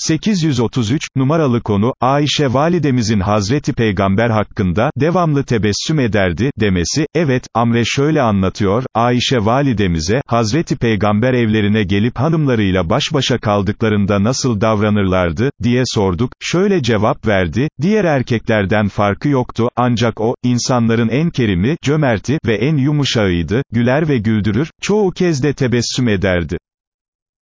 833, numaralı konu, Ayşe validemizin Hazreti Peygamber hakkında, devamlı tebessüm ederdi, demesi, evet, Amre şöyle anlatıyor, Ayşe validemize, Hazreti Peygamber evlerine gelip hanımlarıyla baş başa kaldıklarında nasıl davranırlardı, diye sorduk, şöyle cevap verdi, diğer erkeklerden farkı yoktu, ancak o, insanların en kerimi, cömerti ve en yumuşağıydı, güler ve güldürür, çoğu kez de tebessüm ederdi.